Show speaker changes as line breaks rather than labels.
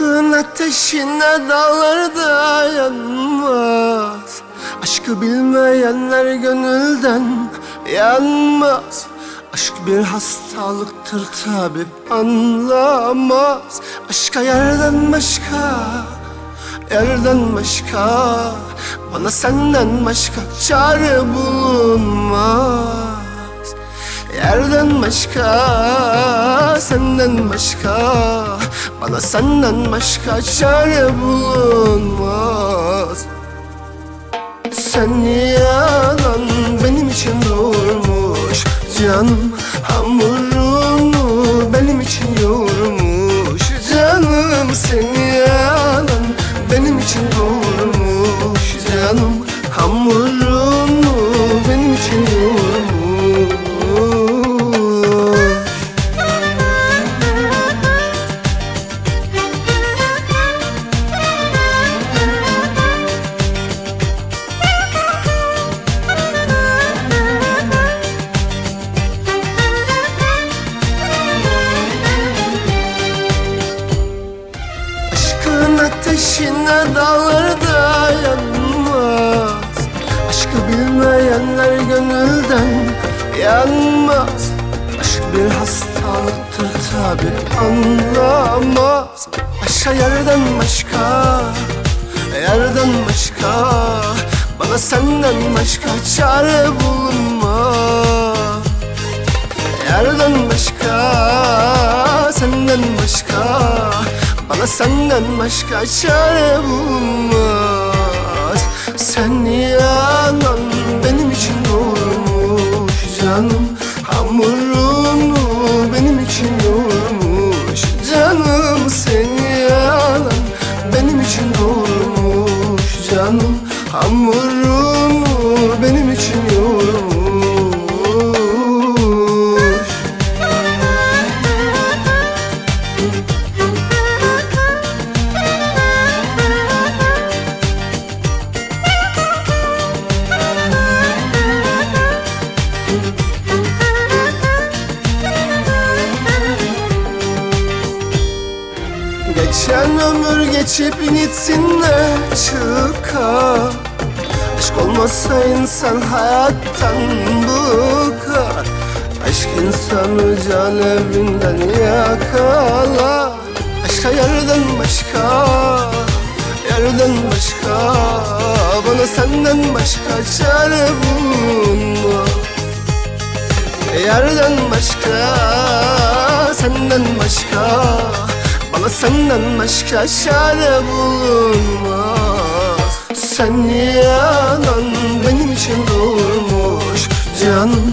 Aşkın ateşine dağlarda yanmaz. Aşkı bilmeyenler gönülden yanmaz. Aşk bir hastalıktır tabip anlamaz. Aşka yerden başka, yerden başka. Bana senden başka çare bulunmaz. Yerden başka, senden başka Bana senden başka çare bulunmaz. Sen yalan benim için doğurmuş Canım hamurunu benim için yoğurmuş. Canım seni ateşine dağlarda yanmaz. Aşkı bilmeyenler gönülden yanmaz. Aşk bir hastalıktır tabi anlamaz. Aşka yerden başka, yerden başka. Bana senden başka çare bulunmaz. Yerden başka, senden başka Bana senden başka çare bulunmaz Sen yalan benim için doğurmuş Canım. Hamurunu benim için yoğurmuş Canım. Seni yalan benim için doğurmuş Canım. Hamurunu Geçen ömür geçip gitsin de çıkar Aşk olmasa insan hayattan bıkar Aşk insanı can evinden yakalar Aşka yerden başka, yerden başka. Bana senden başka çare bulunmaz Yerden başka, senden başka senden başka çare bulunmaz. Sen yalan benim için doğurmuş Canım